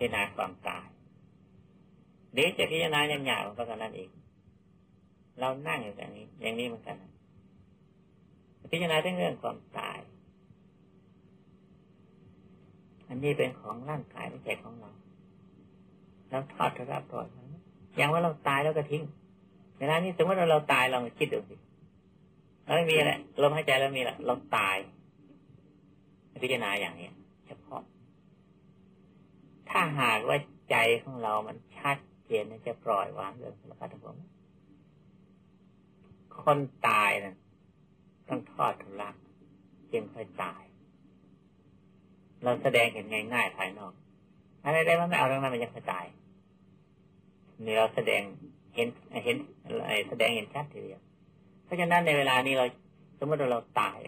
พิจารณาความตายเดี๋ยวจะพิจารณาอย่างหยาบก็เท่านั้นเอง เรานั่งอยู่อย่างนี้ อย่างนี้เหมือนกัน พิจารณาเรื่องความตาย อันนี้เป็นของร่างกายไม่ใช่ของเรา เราทอดรับปล่อยอย่างว่าเราตายแล้วก็ทิ้งเวลานี้สมมติว่าเราตายลองคิดดูสิเราไม่มีอะไรลมหายใจแล้วมีละเราตาย พิจารณาอย่างนี้เฉพาะ ถ้าหากว่าใจของเรามันชัดเจนจะปล่อยวางเรื่องสารพัดทั้งหมดคนตายนะต้องทอดทุลักจึงค่อยตาย เราแสดงเห็นง่ายๆภายนอกอะไรได้มันไม่เอาเรื่องนั้นมันยังค่อยตายนี่เราแสดงเห็นเห็นแสดงเห็นชัดทีเดียวเพราะฉะนั้นในเวลานี้เรา สมมติเราตาย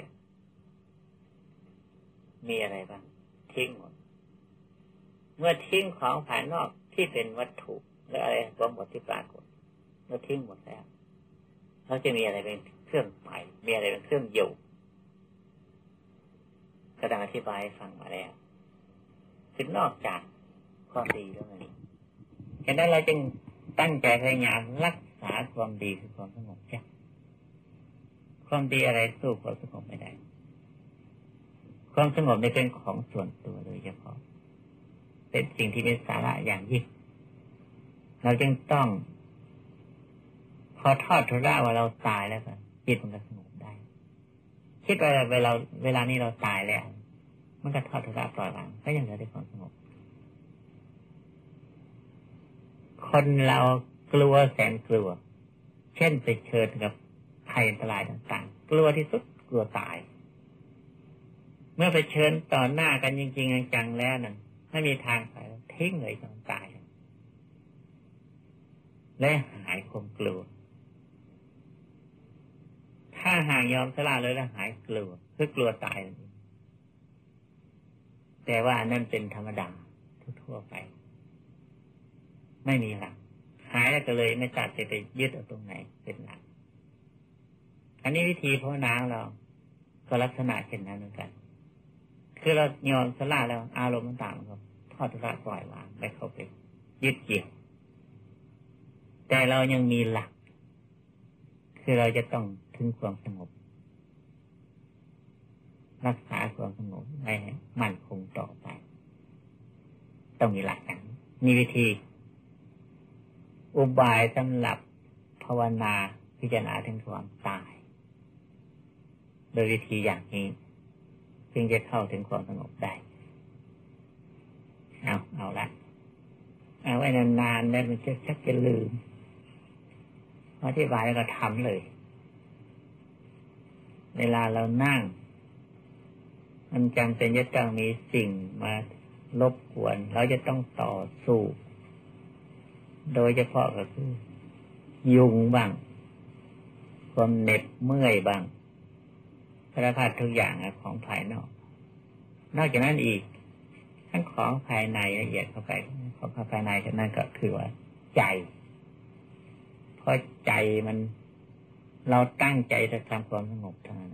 มีอะไรบ้างทิ้งหมด เมื่อทิ้งของภายนอกที่เป็นวัตถุหรือะไรรวมหมดที่ปรากฏเราทิ้งหมดแล้วเราจะมีอะไรเป็นเครื่องไปมีอะไรเป็นเครื่องอยู่กระดังอธิบายฟังมาแล้วคือนอกจากความดีแล้วนี่ฉะนั้นเราจึงตั้งใจพยายามรักษาความดีคือความสงบใช่ความดีอะไรสู้ความสงบไม่ได้ ความสงบในเป็นของส่วนตัวโดยเฉพาะ เป็นสิ่งที่เป็นสาระอย่างยิ่งเราจึงต้อง พอทอดทุระว่าเราตายแล้วก็จิตมันก็สงบได้ คิดว่าเวลาเวลานี้เราตายแล้ว มันก็ทอดทุระปล่อยวางก็ยังเหลือได้ความสงบ คนเรากลัวแสนกลัว เช่นไปเชิญกับภัยอันตรายต่างๆ กลัวที่สุดกลัวตาย เมื่อไปเชิญต่อหน้ากันจริง ๆ จังๆแล้วนั่น ไม่มีทางไปทิ้งเลยจนตายและหายความกลัว ถ้าหากยอมสละเลยแล้วหายกลัวคือกลัวตาย แต่ว่านั่นเป็นธรรมดาทั่วไป ไม่มีหลักหายแล้วก็เลยไม่จัดจะไปยึดเอาตรงไหนเป็นหลัก อันนี้วิธีภาวนาเรา ก็ลักษณะเช่นนั้นเหมือนกัน คือเรายอมสละแล้ว อารมณ์ต่างๆก็ อดละปล่อยวางไม่เข้าไปยึดเกี่ยว แต่เรายังมีหลัก คือเราจะต้องถึงความสงบ รักษาความสงบให้มั่นคงต่อไป ต้องมีหลักกันมีวิธี อุบายสำหรับภาวนาพิจารณาถึงความตาย โดยวิธีอย่างนี้จึงจะเข้าถึงความสงบได้ เอาเอาละเอาไว้นานๆแล้วมันจะชักจะลืมอธิบายแล้วก็ทำเลย เวลาเรานั่ง มันจำเป็นจะต้องมีสิ่งมารบกวน เราจะต้องต่อสู้ โดยเฉพาะก็คือ ยุงบ้างความเหน็ดเมื่อยบ้างสารพัดทุกอย่างของภายนอก นอกจากนั้นอีก ทั้งของภายในละเอียดเข้าไปของภายในกันนั่นก็คือว่าใจเพราะใจมัน เราตั้งใจจะทำความสงบเท่านั้น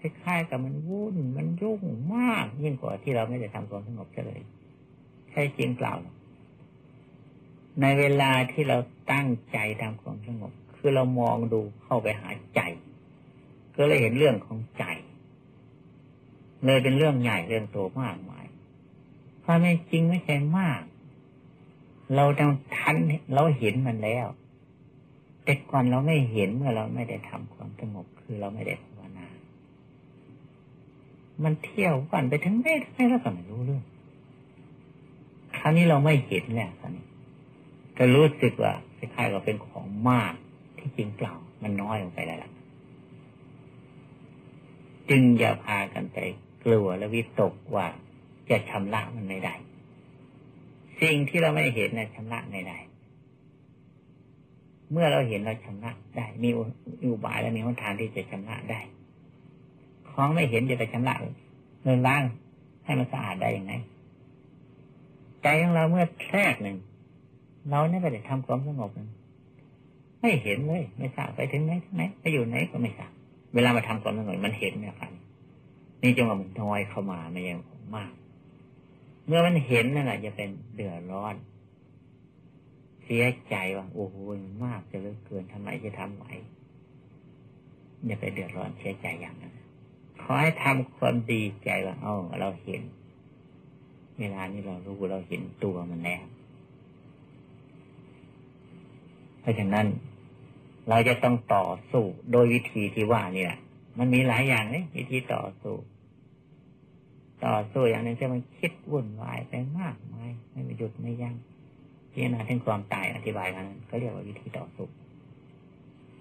คล้ายๆกับมันวุ่นมันยุ่งมากยิ่งกว่าที่เราไม่ได้ทำความสงบเลยใช่จริงเปล่า ในเวลาที่เราตั้งใจทำความสงบ คือเรามองดูเข้าไปหาใจ ก็เลยเห็นเรื่องของใจเลยเป็นเรื่องใหญ่เรื่องโตมากมาย ความจริงไม่ใช่มาก เราต้องทันเราเห็นมันแล้ว แต่ก่อนเราไม่เห็นเมื่อเราไม่ได้ทำความสงบคือเราไม่ได้ภาวนา มันเที่ยววันไปถึงไม่ได้แล้วก็ไม่รู้เรื่องคราวนี้เราไม่เห็นแล้วคราวนี้ก็รู้สึกว่าคล้ายๆกับเป็นของมากที่จริงเปล่า มันน้อยลงไปแล้วล่ะจึงอย่าพากันไปกลัวและวิตกว่า จะชำระมันไม่ได้ สิ่งที่เราไม่เห็นนะชำระไม่ได้ เมื่อเราเห็นเราชำระได้ มีอุบายและมีหนทางที่จะชำระได้ ของไม่เห็นจะไปชำระเงินล้างให้มันสะอาดได้อยังไงใจของเราเมื่อแทรกหนึ่งเราเนี่ยไม่ได้ทำความสงบไม่เห็นเลย ไม่ทราบไปถึงไหนไหนไปอยู่ไหนก็ไม่ทราบเวลามาทำความสงบมันเห็นเนี่ยครับนี่จงว่ามันน้อยเข้ามาไม่ยังมาก เมื่อมันเห็นนั่นแหละจะเป็นเดือดร้อน เสียใจว่าโอ้โหมากจะเลือเกินทำไมจะทำไหวอย่าไปเดือดร้อนเสียใจอย่างนั้นขอให้ทำความดีใจว่าเอ้าเราเห็น เวลานี้เรารู้เราเห็นตัวมันแล้วเพราะฉะนั้น เราจะต้องต่อสู้โดยวิธีที่ว่านี่แหละมันมีหลายอย่างเลยวิธีต่อสู้ ต่อสู้อย่างนึ่งที่มันคิดวุ่นวายไปมากมายไม่หยุดไม่ยั้งพิจารณาถึงความตายอธิบายมันก็เรียกว่าวิธีต่อสู้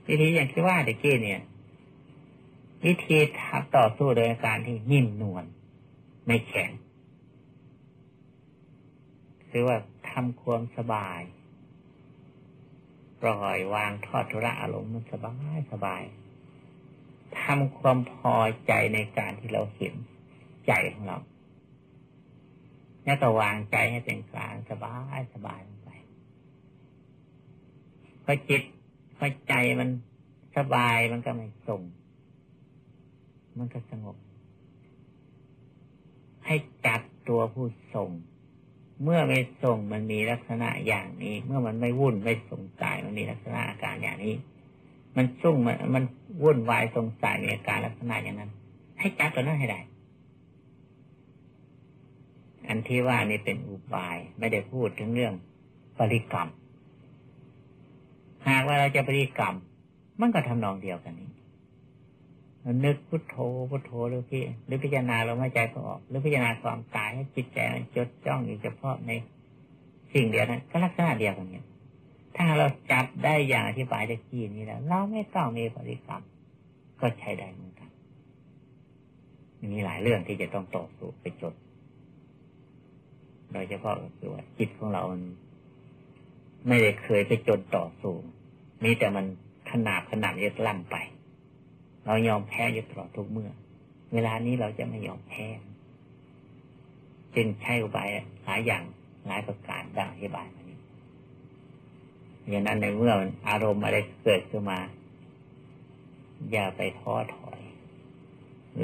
วิธีอย่างที่ว่าตะกี้เนี่ย วิธีทับต่อสู้โดยการที่นิ่มนวลไม่แข็งคือว่าทำความสบายปล่อยวางทอดทุระอารมณ์มันสบายสบายทำความพอใจในการที่เราเห็น ใจของเรา แล้วก็วางใจให้เป็นกลางสบายสบายไปพอจิตพอใจมันสบายมันก็ไม่ส่ง มันก็สงบ ให้จับตัวผู้ส่ง เมื่อไม่ส่งมันมีลักษณะอย่างนี้ เมื่อมันไม่วุ่นไม่สงสัยมันมีลักษณะอาการอย่างนี้ มันสุ่งมันมันวุ่นวายสงสัยในอาการลักษณะอย่างนั้น ให้จับตัวนั้นให้ได้ อันที่ว่านี่เป็นอุบาย ไม่ได้พูดถึงเรื่องปริกรรม หากว่าเราจะปริกรรม มันก็ทำนองเดียวกันนี้นึกพุทโธพุทโธหรือพี่หรือพิจารณาเราไม่ใจก็ออก หรือพิจารณาความตายให้จิตใจมันจดจ้องอยู่เฉพาะในสิ่งเดียวนั้นก็ลักษณะเดียวกันเนี่ยถ้าเราจับได้อย่างอธิบายตะกี้นี้แล้ว เราไม่ต้องมีปริกรรม ก็ใช้ได้เหมือนกันมีหลายเรื่องที่จะต้องต่อสู้ไปจด โดยเฉพาะคือว่าจิตของเรามันไม่ได้เคยไปจดต่อสู้มีแต่มันขนาบขนาดยึดลั่นไป เรายอมแพ้ยู่ตลอดทุกเมื่อ เวลานี้เราจะไม่ยอมแพ้จึงใช้อุบายหลายอย่างหลายประการดังอธิบายมาอย่างนั้นในเมื่ออารมณ์อะไรเกิดขึ้นมา อย่าไปท้อถอย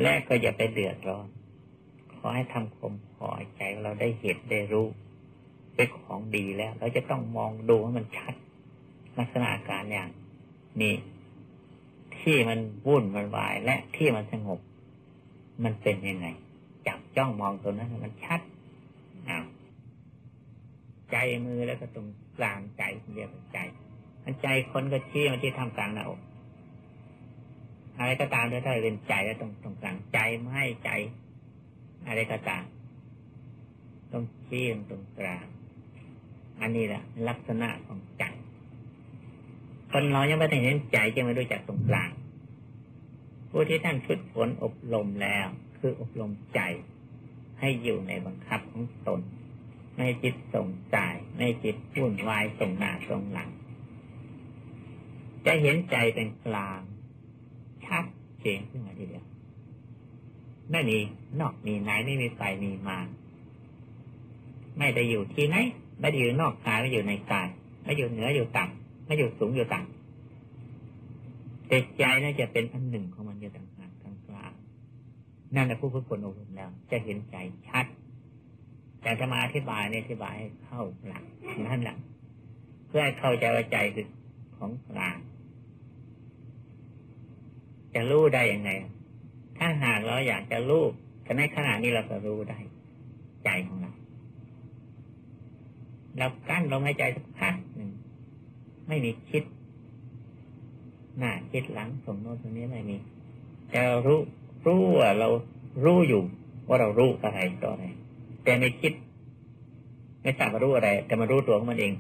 และก็อย่าไปเดือดร้อน ขอให้ทำความ พอใจเราได้เห็นได้รู้เป็นของดีแล้ว เราจะต้องมองดูให้มันชัด ลักษณะการอย่างนี้ที่มันวุ่นมันวายและที่มันสงบ มันเป็นยังไงจับจ้องมองตัวนั้นมันชัดอ้าวใจมือแล้วก็ตรงกลางใจเรียกใจอันใจคนก็ชี้มาที่ทำกลางหน้าอกอะไรก็ตามถ้าเป็นใจแล้วตรงตรงกลางใจไม่ให้ใจ อะไรก็ตาม ต้องชี้ตรงกลาง อันนี้แหละลักษณะของใจคนเรายังไม่ได้เห็นใจจะไม่รู้จักตรงกลาง ผู้ที่ท่านฝึกฝนอบรมแล้ว คืออบรมใจให้อยู่ในบังคับของตน ไม่จิตส่งใจไม่จิตวุ่นวายส่งหน้าส่งหลัง จะเห็นใจเป็นกลาง ชัดเจนขึ้นมาทีเดียวไม่มีนอกมีไหนไม่มีไปมีมา ไม่ได้อยู่ที่ไหนไม่ได้อยู่นอกกายไม่อยู่ในกายไม่อยู่เหนืออยู่ต่ำไม่อยู่สูงอยู่ต่ำแต่ใจน่าจะเป็นอันหนึ่งของมันอยู่ต่างหากกลางกลางนั่นแหละผู้ฝึกฝนอบรมแล้ว จะเห็นใจชัด แต่จะมาอธิบายในอธิบายให้เข้าหลักนั่นแหละเพื่อให้เข้าใจว่าใจคือของกลางจะรู้ได้ยังไง ถ้าหากเราอยากจะรู้แต่ในขณะนี้เราก็รู้ได้ ใจของเรา เรากั้นลมหายใจสักพักหนึ่งไม่มีคิด หน้าคิดหลังสมโน้ตตรงนี้ไม่มีแต่รารู้รู้ว่าเรารู้อยู่ ว่าเรารู้อะไรต่ออะไรแต่ไม่คิด ไม่ทราบว่ารู้อะไร แต่มารู้ตัวของมันเอง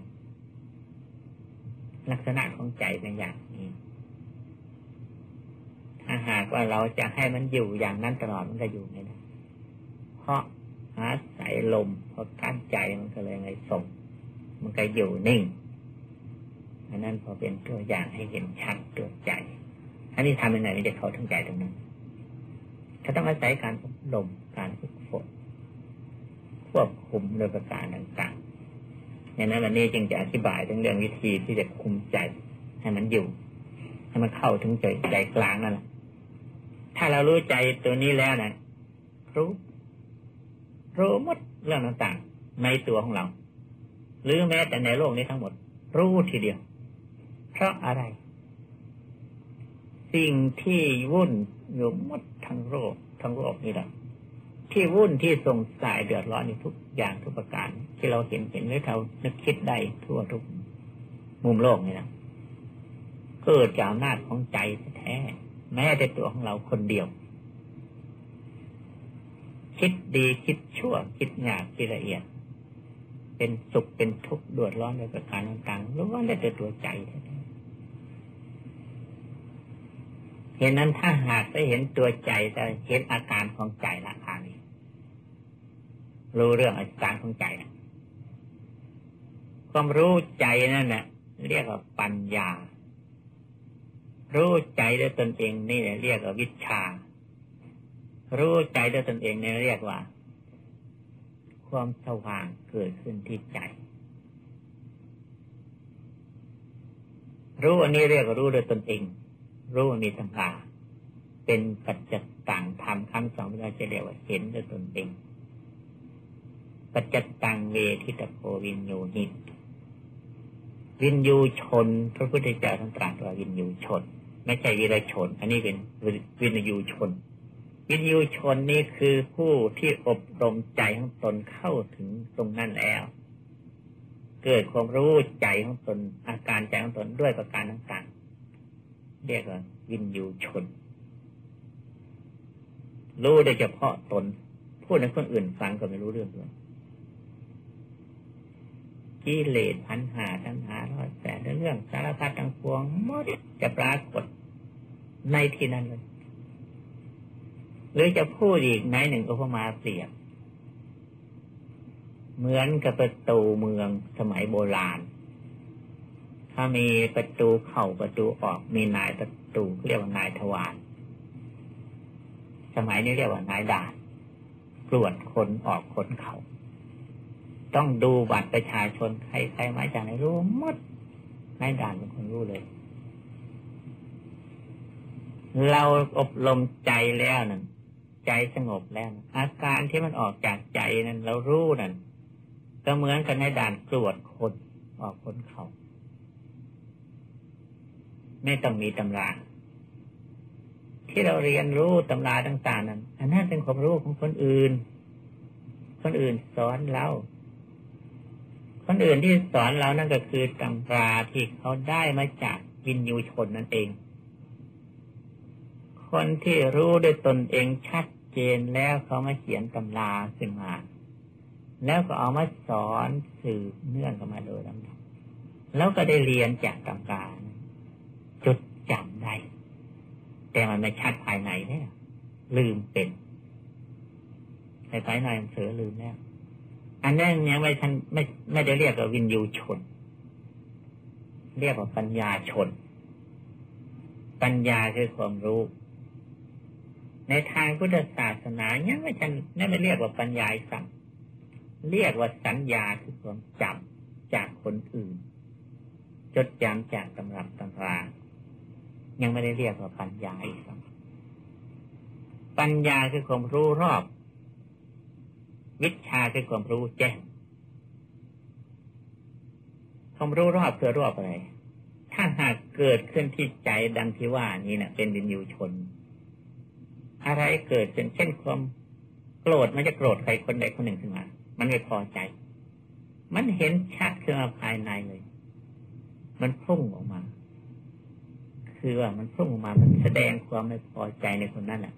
ลักษณะของใจเป็นอย่างนี้ถ้าหากว่าเราจะให้มันอยู่อย่างนั้นตลอดมันก็อยู่ไม่ได้เพราะหาสายลมเพราะกั้นใจมันก็เลยไงส่ง มันก็อยู่นิ่งอันนั้นพอเป็นตัวอย่างให้เห็นชัดตัวใจอันนี้ทำยังไงมันจะเข้าถึงใจตรงนั้นเขาต้องอาศัยการลมการฝึกฝนควบคุมโดยประการต่างๆอย่างนั้นวันนี้จึงจะอธิบายถึงเรื่องวิธีที่จะคุมใจให้มันอยู่ให้มันเข้าถึงใจใจกลางนั่นแหละถ้าเรารู้ใจตัวนี้แล้วนะรู้รู้หมดเรื่องต่างๆในตัวของเรา หรือแม้แต่ในโลกนี้ทั้งหมด รู้ทีเดียว เพราะอะไร สิ่งที่วุ่นอยู่หมดทั้งโลกทั้งโลกนี่แหละที่วุ่นที่สงสัยเดือดร้อนในทุกอย่างทุกประการ ที่เราเห็นเห็นหรือเรานึกคิดได้ทั่วทุกมุมโลกนี่นะเกิดจากอำนาจของใจแท้ แม้แต่ตัวของเราคนเดียว คิดดีคิดชั่ว คิดหยาบคิดละเอียด เป็นสุขเป็นทุกข์ดวดร้อนในประการต่างๆล้วนได้แต่ตัวใจเห็นนั้นถ้าหากได้เห็นตัวใจจะเห็นอาการของใจละคานี้รู้เรื่องอาการของใจนะความรู้ใจนั่นแหละเรียกว่าปัญญา รู้ใจด้วยตนเองนี่แหละเรียกว่าวิชา รู้ใจด้วยตนเองนี่เรียกว่า ความสว่างเกิดขึ้นที่ใจ รู้อันนี้เรียกว่ารู้โดยตนเอง รู้มีตำราเป็นปัจจัตตังทำคำสอนเราจะเรียกว่าเห็นโดยตนเอง ปัจจตังเวทิตโพวินยูนิวินยูชน พระพุทธเจ้าท่านตรัสว่าวิญญูชน ไม่ใช่วิรชน อันนี้เป็นวิญญูชน วิญญูชนนี่คือผู้ที่อบรมใจของตนเข้าถึงตรงนั้นแล้ว เกิดความรู้ใจของตน อาการใจของตนด้วยประการต่างๆเรียกว่าวินยูชน รู้โดยเฉพาะตน พูดให้คนอื่นฟังก็ไม่รู้เรื่องด้วยกิเลสพันหาทั้งหาร้อยแปดเรื่องสารพัดทั้งปวงหมดจะปรากฏในที่นั้นเลย หรือจะพูดอีกในหนึ่งอุปมาเปรียบเหมือนกับประตูเมืองสมัยโบราณ ถ้ามีประตูเข้าประตูออกมีนายประตูเรียกว่านายทวารสมัยนี้เรียกว่านายด่านตรวจคนออกคนเขา ต้องดูบัตรประชาชนใครใครมาจากไหนรู้หมดนายด่านเป็นคนรู้เลย เราอบรมใจแล้วนั่น ใจสงบแล้ว อาการที่มันออกจากใจนั้นเรารู้นั่นก็เหมือนกับนายด่านตรวจคนออกคนเขา ไม่ต้องมีตำรา ที่เราเรียนรู้ตำราต่างๆนั้นอันนั้นเป็นความรู้ของคนอื่น คนอื่นสอนเราคนอื่นที่สอนเรานั่นก็คือตำราที่เขาได้มาจากวินยูชนนั่นเอง คนที่รู้ด้วยตนเองชัด เจนแล้วเขามาเขียนตำราขึ้นมา แล้วก็เอามาสอนสืบเนื่องกันมาโดยลำดับแล้วก็ได้เรียนจากตำราจดจำได้ แต่มันไม่ชัดภายในเนี่ยลืมเป็นในภายในมันเสือลืมแล้วอันนั้นยังไม่ทันไม่ไม่ได้เรียกว่าวินยูชน เรียกว่าปัญญาชน ปัญญาคือความรู้ ในทางพุทธศาสนายังไม่ทันนั่นไม่เรียกว่าปัญญาสั่งเรียกว่าสัญญาคือความจำจากคนอื่น จดจำจากตำรับตำรา ยังไม่ได้เรียกว่าปัญญาอีกปัญญาคือความรู้รอบ วิชาคือความรู้แจ้งความรู้รอบคือรอบอะไรถ้าหากเกิดขึ้นที่ใจดังที่ว่านี้เนะเป็นวินยูชน อะไรเกิดเป็นเช่นความโกรธมันจะโกรธใครคนใดคนหนึ่งขึ้นมา มันไม่พอใจ มันเห็นชัดขึ้นมาภายในเลย มันพุ่งออกมา คือว่ามันพุ่งออกมา มันแสดงความไม่พอใจในคนนั้นแหละ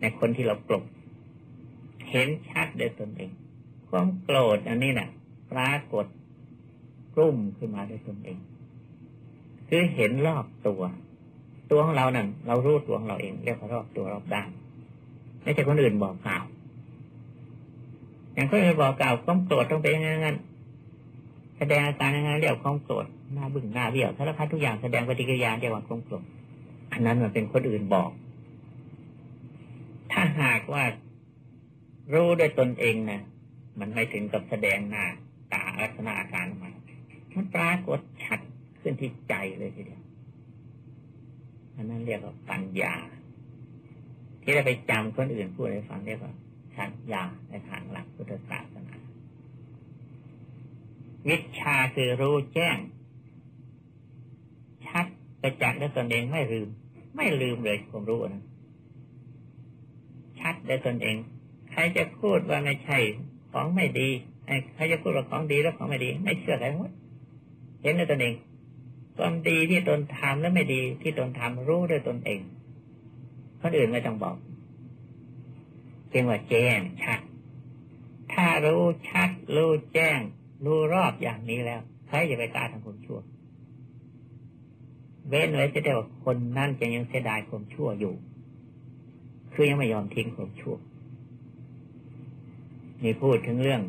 ในคนที่เราโกรธเห็นชัดด้วยตนเอง ความโกรธอันนี้นะ่ะ ปรากฏรุ่มขึ้นมาด้วยตนเอง คือเห็นรอบตัว ตัวของเรานั่นเรารู้ตัวของเราเอง เรียกว่ารอบตัวรอบด้าน ไม่ใช่คนอื่นบอกกล่าวอย่างคนอื่นบอกกล่าวความโกรธต้องเป็นอย่างนั้นแสดงอาการอย่างนั้นเรียกความโกรธหน้าบึ้งหน้าเบี้ยวสารพัดทุกอย่างแสดงปฏิกิริยาเรียกว่าความโกรธอันนั้นมันเป็นคนอื่นบอก ถ้าหากว่ารู้ด้วยตนเองนะมันไม่ถึงกับแสดงหน้าตาลักษณะอาการมันมันปรากฏชัดขึ้นที่ใจเลยทีเดียวอันนั้นเรียกว่าปัญญา ที่เราไปจำคนอื่นพูดให้ฟังเรียกว่าชัญญาในทางหลักพุทธศาสนา วิชาคือรู้แจ้ง ชัดประจักษ์ด้วยตนเองไม่ลืม ไม่ลืมเลยความรู้นะชัดด้วยตนเอง ใครจะพูดว่าไม่ใช่ของไม่ดีใครจะพูดว่าของดีแล้วของไม่ดี ไม่เชื่อใครหมดเห็นด้วยตนเองความดีที่ตนทำและไม่ดีที่ตนทำรู้ด้วยตนเอง คนอื่นไม่ต้องบอกเพียงว่าแจ้งชัด ถ้ารู้ชัด รู้แจ้ง รู้รอบอย่างนี้แล้วใครจะไปกล้าทำความชั่ว เว้นไว้จะได้ว่าคนนั่นจะยังเสียดายความชั่วอยู่ คือยังไม่ยอมทิ้งความชั่วนี่พูดถึงเรื่อง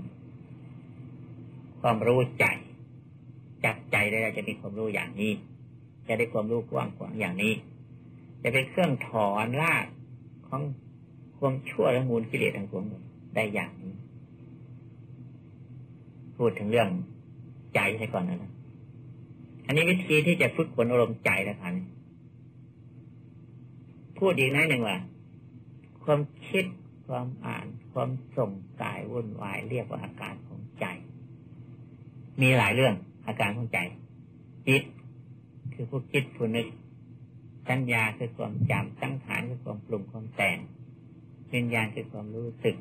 ความรู้ใจจับใจได้เราจะมีความรู้อย่างนี้ จะได้ความรู้กว้างขวางอย่างนี้ จะเป็นเครื่องถอนรากของความชั่วและมูลกิเลสทั้งปวงได้อย่างนี้พูดถึงเรื่องใจใช่ก่อนนะอันนี้วิธีที่จะฝึกฝนอารมณ์ใจแล้วกันพูดอีกนิดหนึ่งว่า ความคิดความอ่าน ความส่งกายวุ่นวายเรียกว่าอาการของใจ มีหลายเรื่องอาการของใจจิตคือผู้คิดผู้นึก สัญญาคือความจำสังขารคือความปรุงความแต่งวิญญาณคือความรู้สึก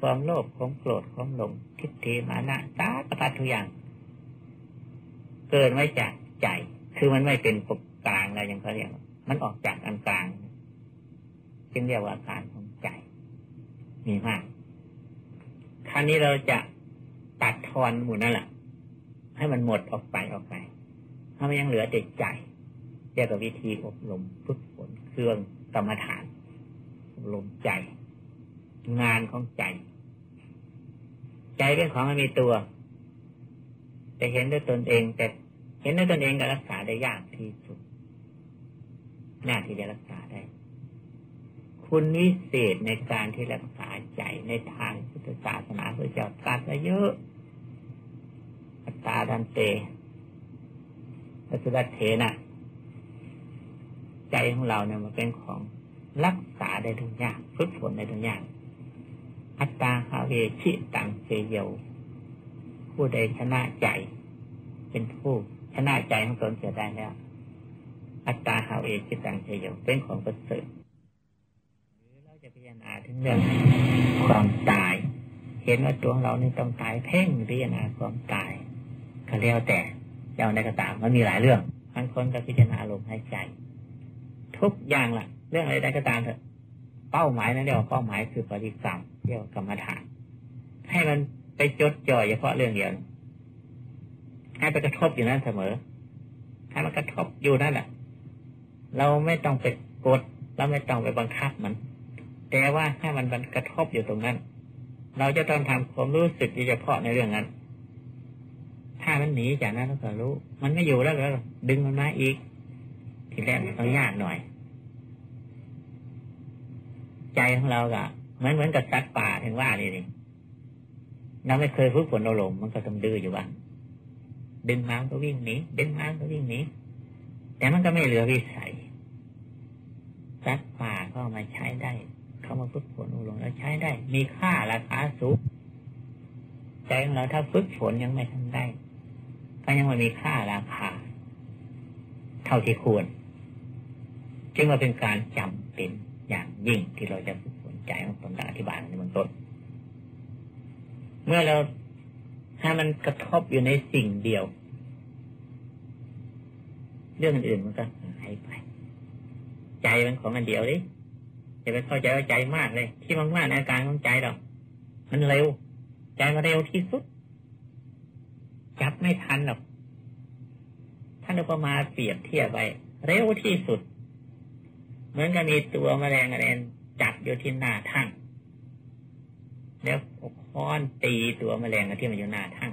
ความโลภความโกรธความหลงทิฏฐิมานะสารพัดทุกอย่าง เกิดไมาจากใจ คือมันไม่เป็นปกกลางอะไรอย่างเขาเรียกมันออกจากอันกลางจึงเรียกว่าอาการของใจ มีมาก ครั้นี้เราจะตัดทอนหมู่นั่นแหละให้มันหมดออกไปออกไปถ้ามันยังเหลือแต่ใจ เรียกว่าวิธีอบรมฝึกฝนเครื่องกรรมฐานอบรมใจ งานของใจ ใจเป็นของมีตัว แต่เห็นด้วยตนเอง แต่เห็นด้วยตนเองก็รักษาได้ยากที่สุดหน่าที่จะรักษาได้ คุณวิเศษในการที่รักษาใจในทางพุทธศาสนาพระเจ้าตรัสเยอะตาดันเตปัสุดัตเทนะ ใจของเราเนี่ยมันเป็นของรักษาได้ทุกอย่างฝึกฝนได้ทุกอย่าง อัตตาฮาเวชิตังเสยโยผู้ใดชนะใจ เป็นผู้ชนะใจของตนเสียได้แล้ว อัตตาฮาเวชิตังเสยโยเป็นของประเสริฐหรือเราจะพิจารณาถึงเรื่องความตาย เห็นว่าตัวเรานี่ต้องตายเพ่งพิจารณาความตายก็แล้วแต่เจ้าในกระตามมันมีหลายเรื่องบางคนก็พิจารณาลมหายใจ ทุกอย่างล่ะ เรื่องอะไรใดก็ตามเถอะ เป้าหมายนั้นเรียกว่าเป้าหมายคือปฏิกรรมเรียกว่ากรรมฐาน ให้มันไปจดจ่อเฉพาะเรื่องเดียวให้ไปกระทบอยู่นั้นเสมอให้มันกระทบอยู่นั่นแหละเราไม่ต้องไปกดเราไม่ต้องไปบังคับมัน แต่ว่าให้มันมันกระทบอยู่ตรงนั้น เราจะต้องทำความรู้สึกเฉพาะในเรื่องนั้น ถ้ามันหนีจากนั้นเราก็รู้ มันไม่อยู่แล้วก็ดึงมันมาอีก ทีแรกต้องยากหน่อย ใจของเราก็เหมือนเหมือนกับสัตว์ป่าถึงว่านี่นี่เราไม่เคยฝึกฝนอารมณ์มันก็ต้องดื้ออยู่บ้างดึงม้าก็วิ่งหนีดึงม้าก็วิ่งหนีแต่มันก็ไม่เหลือวิสัยสัตว์ป่าก็มาใช้ได้ เขามาฝึกฝนอารมณ์แล้วใช้ได้ มีค่าราคาสูงใจของเราถ้าฝึกฝนยังไม่ทำได้ก็ยังไม่มีค่าราคา เท่าที่ควร จึงว่าเป็นการจำเป็น อย่างยิ่งที่เราจะสนใจของตนอธิบายในเบื้องต้น เมื่อเราถ้ามันกระทบอยู่ในสิ่งเดียว เรื่องอื่นมันก็หายไป ใจมันของอันเดียวดิอย่าไปเข้าใจว่าใจมากเลย ที่มากๆในอาการของใจเรามันเร็ว ใจมันเร็วที่สุด จับไม่ทันหรอกท่านอุปมาเปรียบเทียบไปเร็วที่สุด เหมือนกับมีตัวแมลงอะไรจับอยู่ที่หน้าทั้งแล้วค้อนตีตัวแมลงที่มันอยู่หน้าทั้ง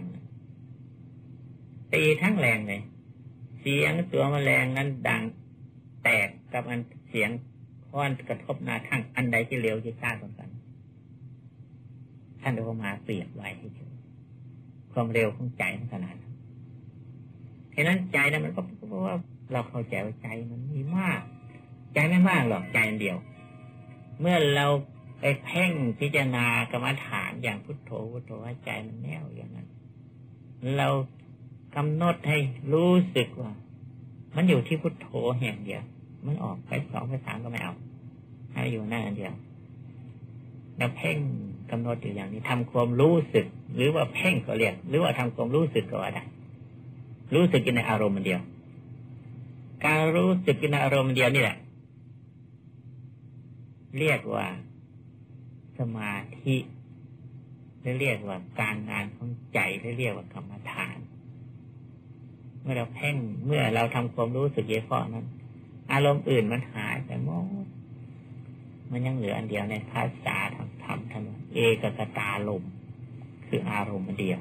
ตีทั้งแรงเลยเสียงตัวแมลงนั้นดังแตกกับอันเสียงค้อนกระทบหน้าทั้งอันใดที่เร็วที่ช้ากว่ากันท่านอุปมาเปรียบไว้ให้เฉยความเร็วของใจขนาดนั้นฉะนั้นใจนั้นมันก็เพราะว่าเราเข้าใจว่าใจมันมีมาก ใจไม่มากหรอกใจเดียว เมื่อเราไปเพ่งพิจารณากรรมฐานอย่างพุทโธพุทโธใจมันแน่วอย่างนั้น เรากำหนดให้รู้สึกว่า มันอยู่ที่พุทโธแห่งเดียว มันออกไปสองไปสามก็ไม่เอาให้อยู่หน้าอันเดียวแล้วเพ่งกำหนดอยู่อย่างนี้ทำความรู้สึก หรือว่าเพ่งก็เรียกหรือว่าทำความรู้สึกก็ว่าได้รู้สึกในอารมณ์เดียว การรู้สึกในอารมณ์เดียวนี่แหละ เรียกว่าสมาธิหรือเรียกว่าการงานของใจหรือเรียกว่ากรรมฐาน เมื่อเราเพ่งเมื่อเราทำความรู้สึกเฉพาะนั้น อารมณ์อื่นมันหายไปหมดมันยังเหลืออันเดียวในภาษาทางธรรมท่านเอกกตาลมคืออารมณ์เดียว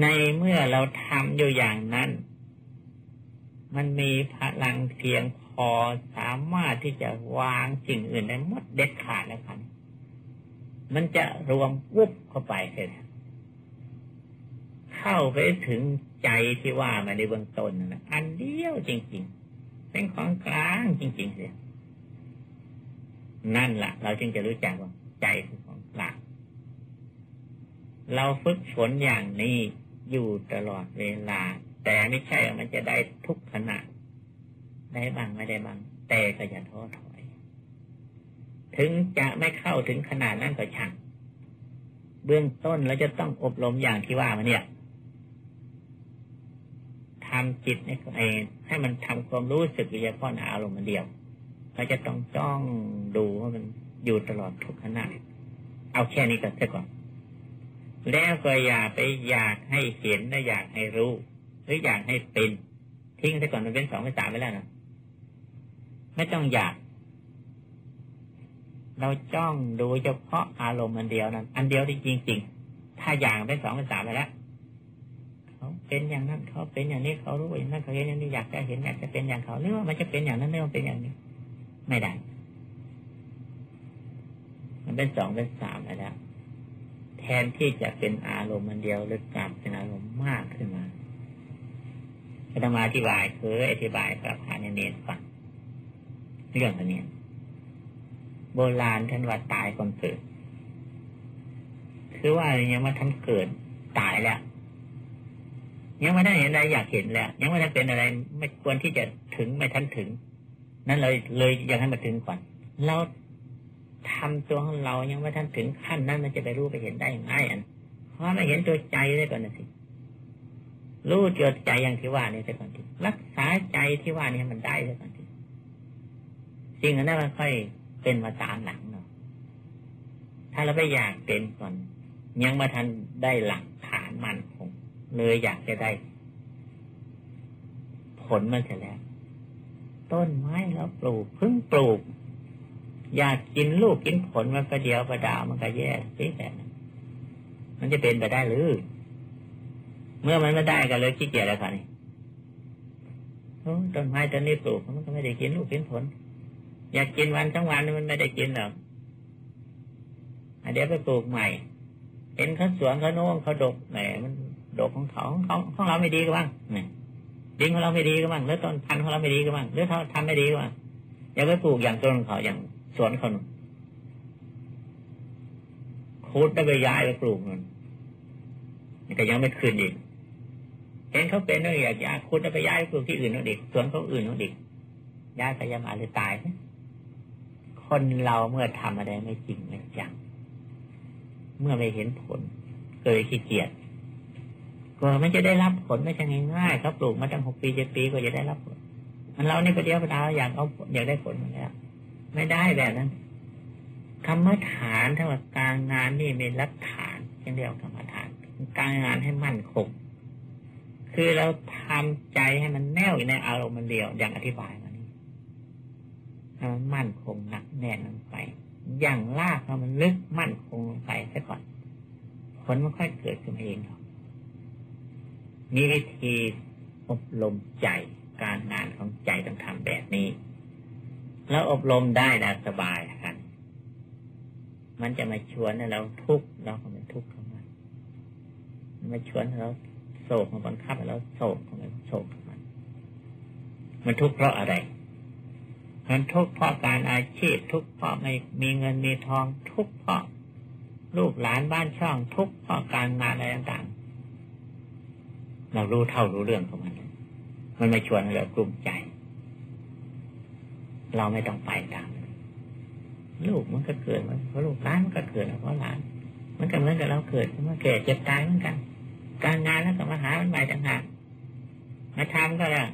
ในเมื่อเราทำอยู่อย่างนั้น มันมีพลังเพียงพ พอสามารถที่จะวางสิ่งอื่นได้หมดเด็ดขาดแล้วครับมันจะรวมวุบเข้าไปเลยเข้าไปถึงใจที่ว่ามาในเบื้องต้นนะอันเดียวจริง ๆ เป็นของกลางจริงๆเลยนั่นแหละเราจึงจะรู้จักว่าใจคือของกลางเราฝึกฝนอย่างนี้อยู่ตลอดเวลา แต่ไม่ใช่ว่ามันจะได้ทุกขณะ ได้บ้างไม่ได้บ้างแต่ก็อย่าท้อถอย ถึงจะไม่เข้าถึงขนาดนั้นก็ช่างเบื้องต้นเราจะต้องอบรมอย่างที่ว่ามาเนี่ยทำจิตให้ให้มันทำความรู้สึกเฉพาะในอารมณ์เดียวเราจะต้องจ้องดูว่ามันอยู่ตลอดทุกขณะเอาแค่นี้ก่อนเสียก่อน แล้วก็อย่าไปอยากให้เห็นและอยากให้รู้ หรืออยากให้เป็น ทิ้งซะก่อนมันเป็นสองเป็นสามไปแล้วนะ ไม่ต้องอยาก เราจ้องดูเฉพาะอารมณ์อันเดียวนั้น อันเดียวที่จริงๆ ถ้าอย่างเป็นสองเป็นสามไปแล้วเขาเป็นอย่างนั้นเขาเป็นอย่างนี้เขารู้อย่างนั้นเขาเห็นอย่างนี้อยากจะเห็นอยากจะเป็นอย่างเขาหรือว่ามันจะเป็นอย่างนั้นหรือว่าเป็นอย่างนี้ ไม่ได้ มันเป็นสองเป็นสามแล้วแทนที่จะเป็นอารมณ์มันเดียวหรือกลับเป็นอารมณ์มากขึ้นมาจะมาอธิบายคืออธิบายพระพาเนนฟัง เรื่องนี้โบราณท่านว่าตายก่อนเกิด คือว่ายังมาทำเกิดตายแล้ว ยังไม่ได้เห็นอะไรอยากเห็นแล้ว ยังไม่ได้เป็นอะไร ไม่ควรที่จะถึงไม่ทันถึง นั่นเลยเลยยังให้มาถึงก่อน เราทำตัวของเรายังไม่ทันถึงขั้นนั้นมันจะไปรู้ไปเห็นได้ง่ายอันเพราะไม่เห็นตัวใจได้ก่อนนะสิรู้ตัวใจอย่างที่ว่านี่ได้ก่อนทีรักษาใจที่ว่านี่มันได้ได้ก่อน ทีสิ่งนั้นมันค่อยเป็นมาตามหลังเนาะถ้าเราไปอยากเป็นก่อน ยังมาทันได้หลักฐานมันคงเลยอยากจะได้ ผลมันเสร็จแล้ว ต้นไม้เราปลูกเพิ่งปลูก อยากกินลูกกินผลมันก็เดียวประดาวมันก็แย่สิแต่มันจะเป็นไปได้หรือ เมื่อมันไม่ได้ก็เลยขี้เกียจแล้วค่ะนี่ต้นไม้ต้นนี้ปลูกมันก็ไม่ได้กินลูกกินผล อยากกินวันทั้งวันมันไม่ได้กินหรอกเดี๋ยวไปปลูกใหม่ เห็นเขาสวนเขาโน้งเขาดกแหมมันดกของเขาของของเราไม่ดีก็บ้างเนี่ยดินของเราไม่ดีก็บ้างหรือต้นพันธุ์ของเราไม่ดีก็บ้างหรือเขาทำไม่ดีก็บ้างอย่าไปปลูกอย่างต้นเขาอย่างสวนเขาคุดได้ไปย้ายไปปลูกมันแต่ยังไม่คืนอีกเห็นเขาเป็นอยากย้ายคุดได้ไปย้ายไปปลูกที่อื่นนั่นอีกสวนเขาอื่นนั่นอีกย้ายไปยามาเลยตาย คนเราเมื่อทำอะไรไม่จริงไม่จัง เมื่อไม่เห็นผลเกิดขี้เกียจก็มันจะได้รับผลไม่ใช่ง่ายๆเขาปลูกมาตั้งหกปีเจ็ดปีก็จะได้รับผลมันเราในประเดี๋ยวประดาวอยากเอาอยากได้ผลมาแล้วไม่ได้แบบนั้นกรรมฐานถ้าว่าการงานนี่มีรักฐานเช่นเดียวกรรมฐาน การงานให้มั่นคงคือเราทำใจให้มันแน่วอยู่ในอารมณ์มันเดียวอย่างอธิบายม ให้มันมั่นคงหนักแน่นลงไป อย่างลากมันลึกมั่นคงลงไปซะก่อน ผลมันค่อยเกิดขึ้นเองครับมีวิธีอบรมใจการงานของใจต้องทำแบบนี้ แล้วอบรมได้นะสบายครับมันจะมาชวนให้เราทุกข์เราก็ไม่ทุกข์เข้ามามาชวนให้เราโศกมาบังคับให้เราโศกเข้ามาโศกเข้ามามันทุกข์เพราะอะไร มันทุกข์เพราะการอาชีพ ทุกข์เพราะไม่มีเงินมีทอง ทุกข์เพราะลูกหลานบ้านช่อง ทุกเพราะการงานอะไรต่างๆ เรารู้เท่ารู้เรื่องของมัน มันไม่ชวนเรากลุ้มใจ เราไม่ต้องไปตามลูกมันก็เกิดเพราะลูกหลานมันก็เกิดเพราะหลาน มันก็เหมือนกับเราเกิดมันเกิดเจ็บตายเหมือนกัน การงานแล้วก็มาหามันใหม่ต่างหากมาทำก็แล้ว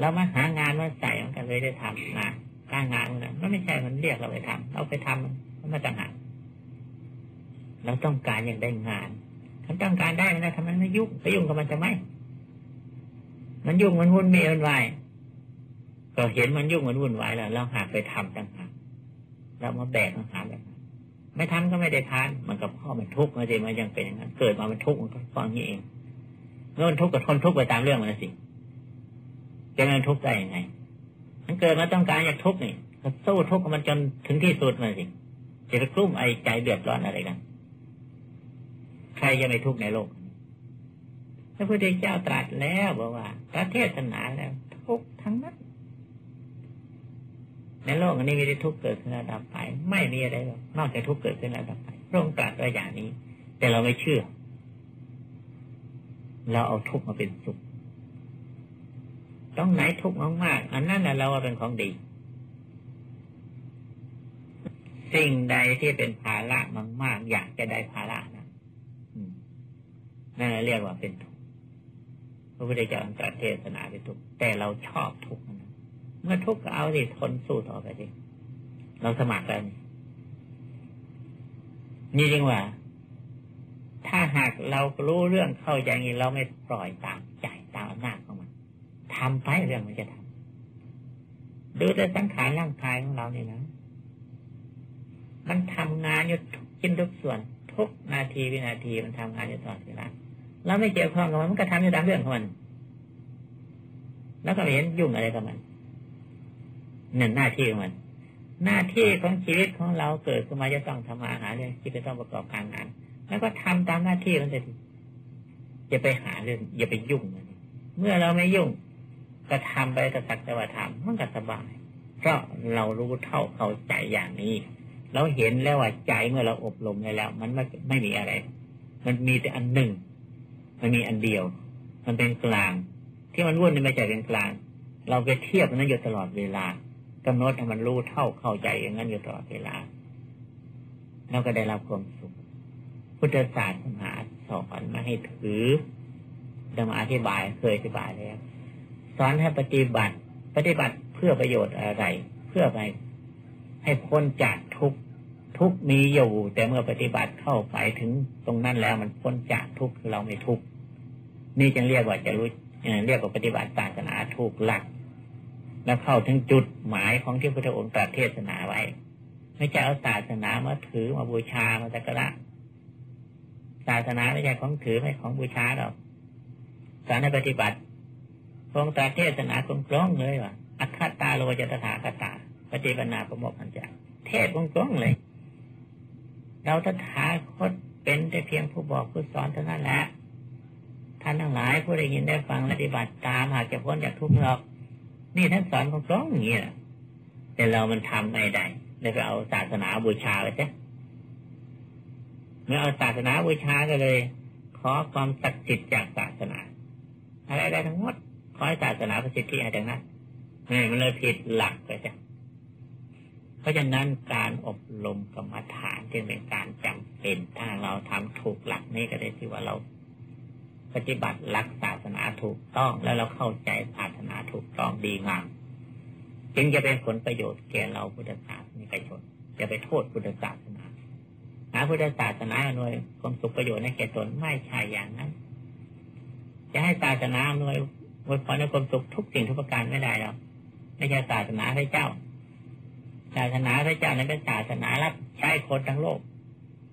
เรามาหางานมาใส่มันก็เลยได้ทำงานการงานมันมันไม่ใช่มันเรียกเราไปทำเราไปทำมันมาต่างหากเราต้องการอย่างได้งานถ้าต้องการได้นะทำไมไม่ยุ่งไปยุ่งกับมันจะไหมมันยุ่งมันวุ่นมีมันวายก็เห็นมันยุ่งมันวุ่นวายแล้วเราหาไปทำต่างหากเรามาแบกต่าหาแบบไม่ทำก็ไม่ได้ทานมันกับพ่อมันทุกข์มันจะมันยังเป็นอย่างนั้นเกิดมามันทุกข์มันก็ฟังนี้เองเมื่อมันทุกข์ก็ทนทุกข์ไปตามเรื่องมันสิ จะไมันทุกข์ได้ยังไง มันเกิดมาต้องการอยากทุกข์นี่ก็สู้ทุกข์มันจนถึงที่สุดมันสิจะกลุ้มไอ้ใจเดือดร้อนอะไรกัน ใครจะไม่ทุกข์ในโลกพระพุทธเจ้าตรัสแล้วบอกว่าพระเทศนาแล้ว ทุกทั้งนั้น ในโลกนี้มีแต่ทุกข์เกิดขึ้นแล้วดับไป ไม่มีอะไรหรอกนอกจากทุกข์เกิดขึ้นแล้วดับไปพระองค์ตรัสไว้อย่างนี้ แต่เราไม่เชื่อ เราเอาทุกข์มาเป็นสุข ต้องไหนทุกข์มากๆอันนั้นแหละเราว่าเป็นของดี สิ่งใดที่เป็นภาระมากๆอยากจะได้ภาระนะนั่นเรียกว่าเป็นทุกข์พระพุทธเจ้าตรัสเทศนาเป็นทุกข์แต่เราชอบทุกข์นะเมื่อทุกข์ก็เอาสิทนสู้ต่อไปดิเราสมัครกันนี่จริงว่า ถ้าหากเรารู้เรื่องเข้าใจนี้เราไม่ปล่อยตามใจตามอำนาจ ทำไปเรื่องมันจะทำดูแต่สังขารร่างกายของเรานี่นะ มันทำงานอยู่กินทุกส่วน ทุกนาทีวินาทีมันทำงานอยู่ตลอดเวลาเราไม่เกี่ยวข้องกับมันมันก็ทำอยู่ตามเรื่องของมัน แล้วก็ไม่เห็นยุ่งอะไรกับมันนั่นหน้าที่ของมัน หน้าที่ของชีวิตของเราเกิดขึ้นมาจะต้องทำอาหารเรื่องที่จะต้องประกอบการงาน แล้วก็ทำตามหน้าที่มันเลยอย่าไปหาเรื่องอย่าไปยุ่งมันเมื่อเราไม่ยุ่ง ก็ทำไปก็สักแต่ว่าทำมันก็สบาย เพราะเรารู้เท่าเข้าใจอย่างนี้ เราเห็นแล้วว่าใจเมื่อเราอบรมไปแล้ว มันไม่ไม่มีอะไร มันมีแต่อันหนึ่ง มันมีอันเดียว มันเป็นกลาง ที่มันวุ่นนี่ไม่ใช่เป็นกลาง เราไปเทียบนั้นอยู่ตลอดเวลากำหนดให้มันรู้เท่าเข้าใจอย่างนั้นอยู่ตลอดเวลาเราก็ได้รับความสุข พุทธศาสนาสอนมาให้ถือจะมาอธิบายเคยอธิบายแล้ว สอนให้ปฏิบัติ ปฏิบัติเพื่อประโยชน์อะไร เพื่อไปให้พ้นจากทุกทุกมีอยู่ แต่เมื่อปฏิบัติเข้าไปถึงตรงนั้นแล้วมันพ้นจากทุกเราไม่ทุกนี่จึงเรียกว่าจะรู้เรียกว่าปฏิบัติศาสนาถูกหลัก แล้วเข้าถึงจุดหมายของที่พระองค์ตรัสเทศนาไว้ ไม่ใช่เอาศาสนามาถือมาบูชามาสักการะศาสนาไม่ใช่ของถือไม่ของบูชาหรอกสารปฏิบัติ องตรัสเทศนาตรงๆเลยว่าอัคคตาโลจตถาคตาปฏิปนาประโมกขันจะเทศตรงๆเลย เราตถาคตเป็นแต่เพียงผู้บอกผู้สอนเท่านั้นแหละท่านทั้งหลายผู้ได้ยินได้ฟังปฏิบัติตามหากจะพ้นจากทุกข์หรอกนี่ท่านสอนตรงๆอย่างนี้แต่เรามันทำไม่ได้เลยไปเอาศาสนาบูชาไปจ้ะเมื่อเอาศาสนาบูชาก็เลย ขอความศักดิ์สิทธิ์จากศาสนา อะไรได้ทั้งหมด ขอให้ศาสนาประสิทธิอะไรนั้นนี่มันเลยผิดหลักไปจ้ะเพราะฉะนั้นการอบรมกรรมฐานจึงเป็นการจำเป็นถ้าเราทำถูกหลักนี้ก็ได้ที่ว่าเรา ปฏิบัติหลักศาสนาถูกต้องแล้วเราเข้าใจศาสนาถูกต้องดีงามจึงจะเป็นผลประโยชน์แก่เราพุทธศาสนิกชนจะไปโทษพุทธศาสนาหาพุทธศาสนาหน่วยความสุขประโยชน์ในแก่ตนไม่ใช่อย่างนั้น จะให้ศาสนาหน่วย วยพรในความสุขทุกสิ่งทุกประการไม่ได้หรอกไม่ใช่ศาสนาพระเจ้า ศาสนาพระเจ้านั้นเป็นศาสนารับใช้คนทั้งโลก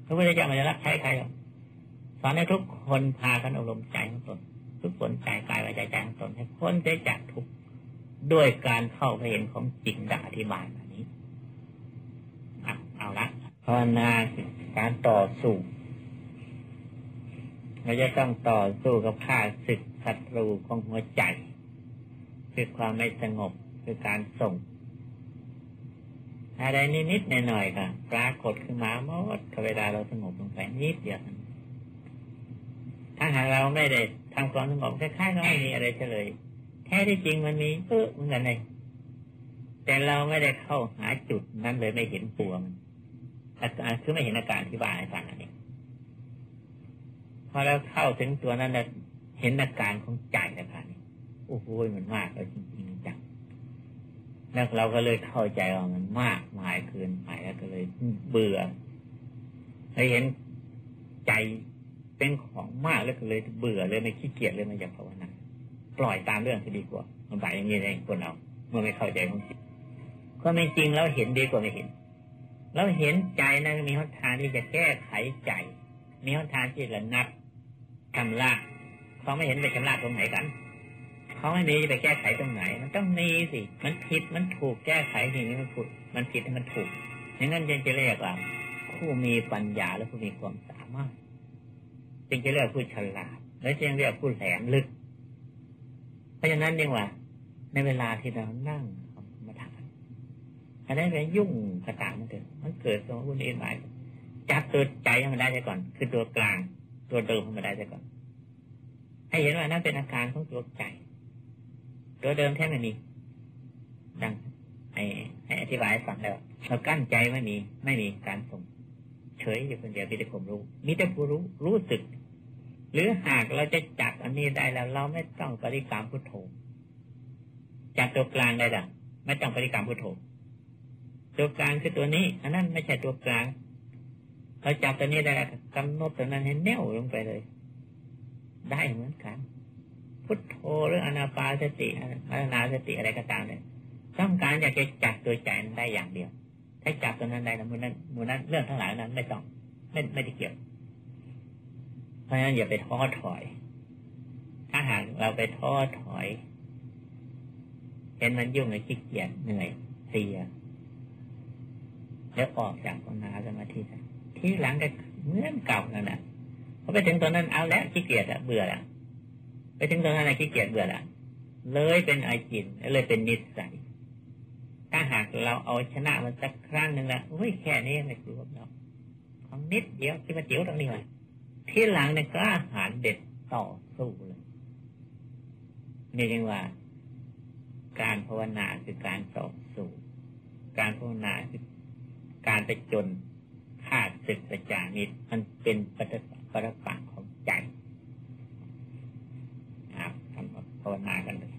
พระพุทธเจ้าไม่ได้รับใช้ใครหรอกสอนให้ทุกคนพากันอบรมใจของตนทุกคนใจกายวาจาใจของตนให้พ้นได้จากทุกด้วยการเข้าไปเห็นของจริงดังอธิบายมานี้เอาละภาวนาการต่อสู้ เราจะต้องต่อสู้กับข้าศึกศัตรูของหัวใจ คือความไม่สงบคือการส่ง อะไรนิดๆหน่อยๆค่ะปรากฏขึ้นมาหมดเวลาเราสงบลงไปนิดเดียวถ้าหากเราไม่ได้ทำความสงบคล้ายๆก็ไม่มีอะไรเฉลยแท้ที่จริงมันมีเออเหมือนกันเลยแต่เราไม่ได้เข้าหาจุดนั้นเลยไม่เห็นปวงอาการคือไม่เห็นอาการที่ว่าให้ฟังอันนี้ อเราเข้าถึงตัวนั้นเราเห็นอาการของใจอาการนี้โอ้โหมันมากเลยจริงๆจังแล้วเราก็เลยเข้าใจว่ามันมากมายเกินไปแล้วก็เลยเบื่อเลยเห็นใจเป็นของมากแล้วก็เลยเบื่อเลยไม่ขี้เกียจเลยไม่อยากภาวนาปล่อยตามเรื่องที่ดีกว่ามันไปอย่างนี้เองคนเราเมื่อไม่เข้าใจของก็ไม่จริงแล้วเห็นดีกว่าไม่เห็นเราเห็นใจนั้นมีหนทางที่จะแก้ไขใจ มีหนทางที่จะนับ ชำระเขาไม่เห็นไปชำระตรงไหนกันเขาไม่มีจะไปแก้ไขตรงไหน มันต้องมีสิ มันผิดมันถูกแก้ไขทีนี้มันถูกมันผิดมันถูกอย่างนั้นจึงจะเรียกว่าผู้มีปัญญาและผู้มีความสามารถจึงจะเรียกผู้ฉลาด และจึงเรียกผู้แหลมลึก เพราะฉะนั้นเรียกว่า ในเวลาที่เรานั่งมาถามอันนั้นเป็นยุ่งกระตามันเกิดมันเกิดตรงวุ่นเอ็นไปจับตัวใจให้มันได้ก่อน คือตัวกลาง ตัวเดิมให้มันได้ก่อนให้เห็นว่านั่นเป็นอาการของตัวใจ ตัวเดิมแท้ไม่มีดังให้ให้อธิบายฟังแล้วเรากั้นใจไม่มี ไม่มีการส่งเฉยอยู่คนเดียวมีแต่ผมรู้ มีแต่ผู้รู้รู้สึก หรือหากเราจะจับอันนี้ได้แล้ว เราไม่ต้องบริกรรมพุทโธจับตัวกลางได้ละไม่ต้องบริกรรมพุทโธตัวกลางคือตัวนี้ อันนั้นไม่ใช่ตัวกลาง เราจับตัวนี้ได้กำหนดตัวนั้นให้แน่วลงไปเลย ได้เหมือนกัน พุทโธหรืออนาปาสติอนาสติอะไรก็ตามเลยต้องการอยากจะจับตัวใจได้อย่างเดียว ถ้าจับตัวนั้นได้แล้วมูนั้นมูนั้นเรื่องทั้งหลายนั้น ไม่ต้อง ไม่ไม่ได้เกี่ยว เพราะฉะนั้นอย่าไปท้อถอย ถ้าหากเราไปท้อถอยเห็นมันยุ่งเลยขี้เกียจเหนื่อยเสียแล้วออกจากภาวนาสมาธิ ทีหลังก็เหมือนเก่านั่นแหละพอไปถึงตอนนั้นเอาแล้วขี้เกียจอะเบื่อละไปถึงตอนนั้นขี้เกียจเบื่อละเลยเป็นไอจินเลยเป็นนิสัยถ้าหากเราเอาชนะมันสักครั้งหนึ่งละเฮ้ยแค่นี้ไม่กลัวหรอกของนิดเดียวที่มาเจียวตรงนี้เลยที่หลังเนี่ยกล้าหาญเด็ดต่อสู้เลยนี่เรียกว่า การภาวนาคือการต่อสู้ การภาวนาคือการไปจน ขาดศึกประจานิดมันเป็นปฏิปรปังของใจครับทำภาวนากันเลย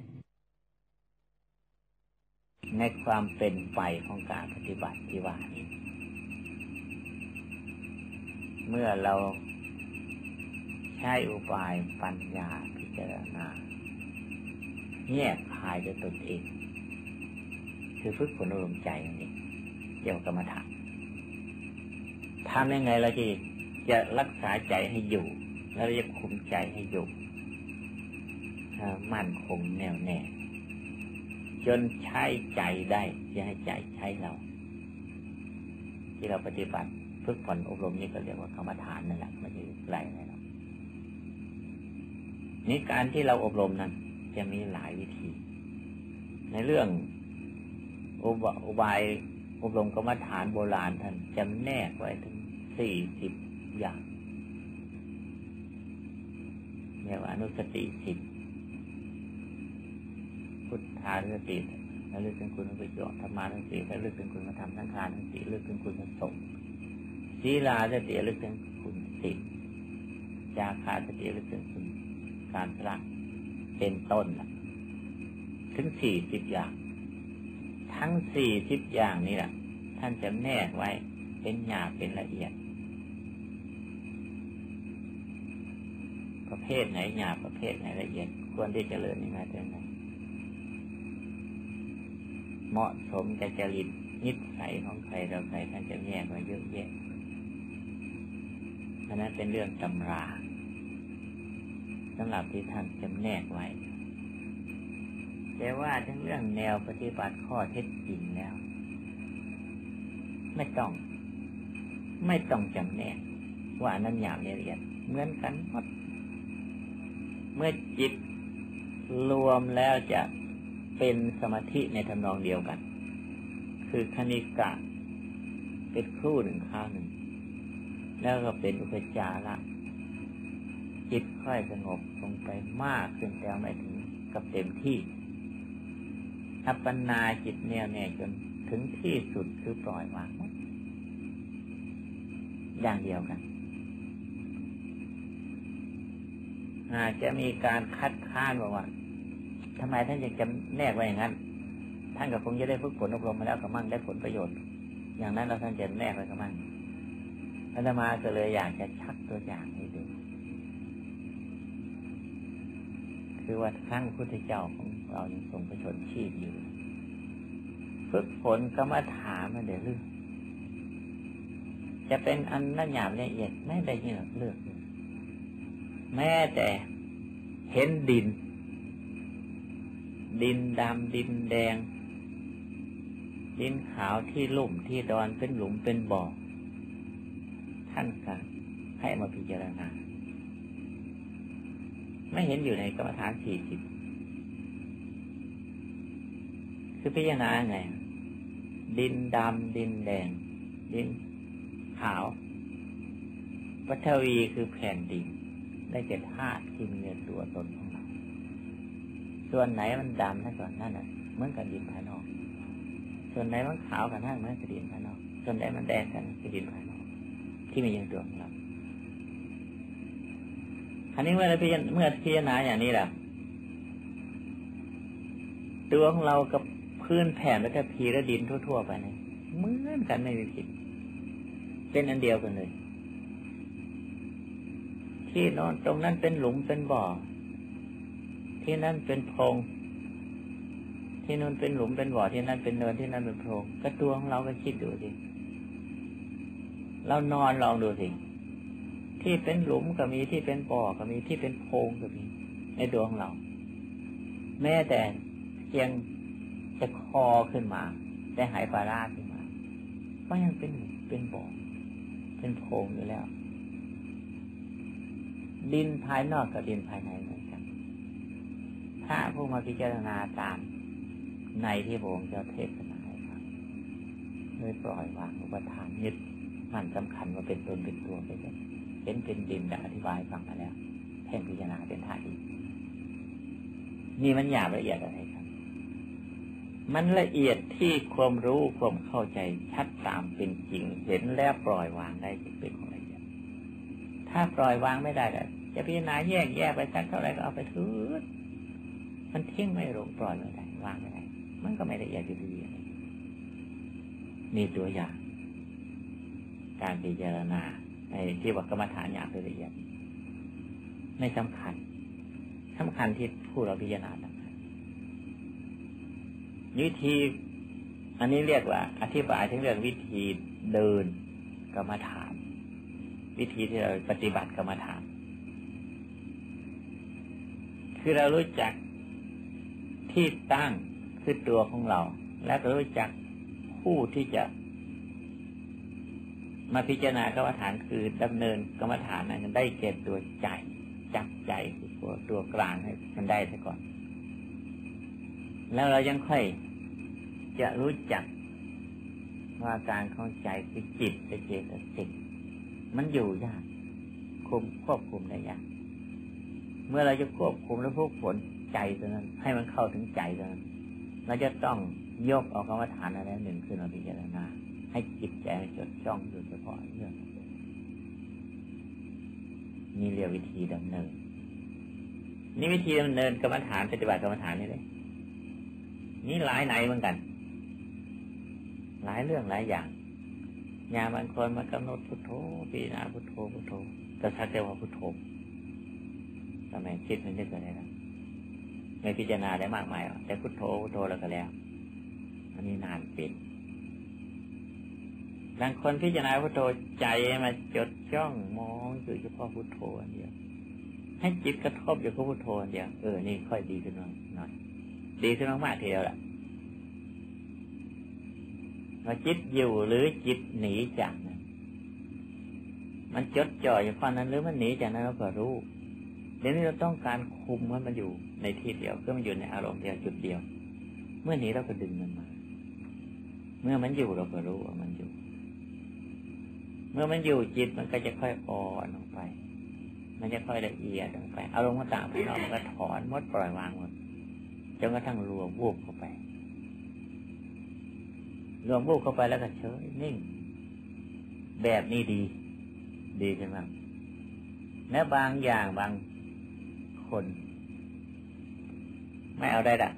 ในความเป็นไปของการปฏิบัติที่ว่านี้เมื่อเราใช้อุบายปัญญาพิจารณาแยกคายด้วยตนเอง คือฝึกฝนอารมณ์ใจนี่เกี่ยวกับมาถาม ทำยังไงเราจะจะรักษาใจให้อยู่ แล้วจะคุมใจให้อยู่มั่นคงแน่วแน่จนใช้ใจได้จะให้ใจใช้เรา ที่เราปฏิบัติฝึกฝนอบรมนี่ก็เรียกว่ากรรมฐานนั่นแหละไม่ใช่ไรนะนี่การที่เราอบรมนั้น จะมีหลายวิธี ในเรื่องอุบายอบรมกรรมฐานโบราณท่านจำแนกไว้ถึง สี่สิบอย่างเรียกว่าอนุสติสิบพุทธานุสติแล้วลึกถึงคุณพระประโยชน์ธรรมานุสติแล้วลึกถึงคุณพระธรรมทั้งคานุสติลึกถึงคุณพระสงฆ์ศีลาสติลึกถึงคุณสิทจาคาสติลึกถึงคุณการพระเป็นต้นถึงสี่สิบอย่าง ทั้งสี่สิบอย่างนี่แหละท่านจะแนกไว้เป็นหยาบเป็นละเอียด ประเภทไหนหยาบประเภทไหนละเอียด ควรที่จะเริญยังไงเท่านั้นเหมาะสมกับจริตนิสัยของใครเราใครท่านจะแยกไว้เยอะแยะอันนั้นเป็นเรื่องตำราสำหรับที่ท่านจำแนกไว้ แต่ว่าทั้งเรื่องแนวปฏิบัติข้อเท็จจริงแล้ว ไม่ต้อง ไม่ต้องจำแนก ว่านั้นหยาบละเอียด เหมือนกันหมด เมื่อจิตรวมแล้วจะเป็นสมาธิในทำนองเดียวกัน คือคณิกะ เป็นครู่หนึ่งข้าวหนึ่ง แล้วก็เป็นอุปจาระจิตค่อยสงบลงไปมากขึ้นแต่ไม่ถึงกับเต็มที่อัปปนาจิตแน่วแน่จนถึงที่สุดคือปล่อยวาง อย่างเดียวกัน อาจจะมีการคัดค้านบอกว่าทำไมท่านยังจำแนกไว้อย่างนั้น ท่านก็คงจะได้ฝึกฝนอบรมมาแล้วก็มั่งได้ผลประโยชน์ อย่างนั้นเราท่านจะแนกไว้ก็มั่งอาตมาก็เลยอยากจะชักตัวอย่างให้ดู คือว่าครั้งพุทธเจ้าของเรายังทรงประชนชีพอยู่ ฝึกฝนก็มาถามมาเดี๋ยวเรื่องจะเป็นอันน่าหยาบละเอียดไม่ได้เลือกเลือก แม้แต่เห็นดิน ดินดำดินแดง ดินขาวที่ลุ่มที่ดอนเป็นหลุมเป็นบ่อ ท่านก็ให้มาพิจารณา ไม่เห็นอยู่ในกรรมฐานสี่สิบคือพิจารณาไงดินดำดินแดง ดินขาววัทวีคือแผ่นดิน ได้เจ็ดธาตุที่มีในตัวตนของเรา ส่วนไหนมันดำถ้าส่วนนั้นน่ะเหมือนกับดินภายนอก ส่วนไหนมันขาวกันนั่นเหมือนกับดินภายนอก ส่วนไหนมันแดงกันคือดินภายนอก ที่มีในตัวของเราอันนี้เมื่อเราพิจารเมื่อพิจารณาอย่างนี้แหละตัวของเรากับพื้นแผ่นแล้วก็พีและดินทั่วๆไปเนี่ยเหมือนกันไม่มีผิด เป็นอันเดียวกันเลย ที่นอนตรงนั้นเป็นหลุมเป็นบ่อ ที่นั่นเป็นโพรง ที่นั่นเป็นหลุมเป็นบ่อที่นั่นเป็นเนินที่นั่นเป็นโพรงก็ตัวของเราก็คิดดูสิเรานอนลองดูสิที่เป็นหลุมก็มีที่เป็นบ่อก็มีที่เป็นโพรงก็มี ในตัวของเรา แม้แต่เพียงจะคอขึ้นมา ได้หายปลาราขึ้นมา ก็ยังเป็นเป็นบ่อเป็นโพรงอยู่แล้ว ดินภายนอกกับดินภายในเหมือนกัน ถ้าผู้มาพิจารณาตามในที่พระองจ้าเทศนาให้ฟังโดยปล่อยวางอุปทานยึดมันสำคัญว่าเป็นตนเป็นตัวไปเลยเห็นเป็นดินแต่อธิบายฟังมาแล้วแท่งพิจารณาเป็นท่าดีนี่มันหยาบละเอียดอะไรครับ มันละเอียดที่ความรู้ความเข้าใจชัดตามเป็นจริง เห็นแล้วปล่อยวางได้เป็นของเอียด ถ้าปล่อยวางไม่ได้ก็จะพิจารณาแยกแยกไปสักเท่าไรก็เอาไปถือมันทิ้งไม่ลงปล่อยไม่ได้วางไม่ได้ มันก็ไม่ละเอียดอยู่ดีนี่ตัวอย่าง การพิจารณาในที่ว่ากรรมฐานอย่างละเอียดไม่สำคัญสำคัญที่ผู้เราพิจารณาต่างหากวิธี อันนี้เรียกว่า อธิบายถึงเรื่องวิธีเดินกรรมฐาน วิธีที่เราปฏิบัติกรรมฐาน คือเรารู้จักที่ตั้งคือตัวของเรา และก็รู้จักผู้ที่จะ มาพิจารณากรรมฐานคือดำเนินกรรมฐานนั้นได้เก่ตัวใจจับใจคือตัวตัวกลางให้มันได้ซะก่อน แล้วเรายังค่อยจะรู้จักว่าการเข้าใจคือจิตเจตสิก มันอยู่ยากคุมควบคุมได้ยากเมื่อเราจะควบคุมและพวกผลใจตรงนั้น ให้มันเข้าถึงใจตรงนั้น เราจะต้องยกเอากรรมฐานอะไรหนึ่งขึ้นมาพิจารณาให้จิตใจจดจ้องอยู่เฉพาะเรื่องนี่เรียกวิธีดำเนิน นี่วิธีดำเนินกรรมฐานปฏิบัติกรรมฐานนี่เลยนี่หลายไหนเหมือนกัน หลายเรื่องหลายอย่าง ยาบางคนมากำหนดพุทโธปีนาพุทโธพุทโธแต่ชัดเจนว่าพุทโธทำไมคิดมันจะเกิดอะไรนะไม่พิจารณาได้มากมายแต่พุทโธพุทโธแล้วก็แล้ว อันนี้นานเป็นบางคนพิจารณาพุทโธใจมาจดจ้องมองอยู่เฉพาะพุทโธอันเดียวให้จิตกระทบอยู่กับพุทโธอันเดียวเออนี่ค่อยดีขึ้นหน่อยดีขึ้นมากๆทีเดียวแหละ ว่าจิตอยู่หรือจิตหนีจากนั้นมันจดจ่ออยู่ฝั่งนั้นหรือมันหนีจากนั้นเราก็รู้เดี๋ยวนี้เราต้องการคุมมันมาอยู่ในที่เดียวเพื่อมันอยู่ในอารมณ์เดียวจุดเดียว เมื่อหนีเราก็ดึงมันมา เมื่อมันอยู่เราก็รู้ว่ามันอยู่ เมื่อมันอยู่จิตมันก็จะค่อยอ่อนลงไป มันจะค่อยละเอียดลงไป อารมณ์ต่างๆภายนอกมันก็ถอนมดปล่อยวางหมดจนกระทั่งรวมวูบเข้าไป รวมวูบเข้าไปแล้วก็เฉยนิ่ง แบบนี้ดี ดีใช่ไหมและบางอย่างบางคน ไม่เอาได้ดัก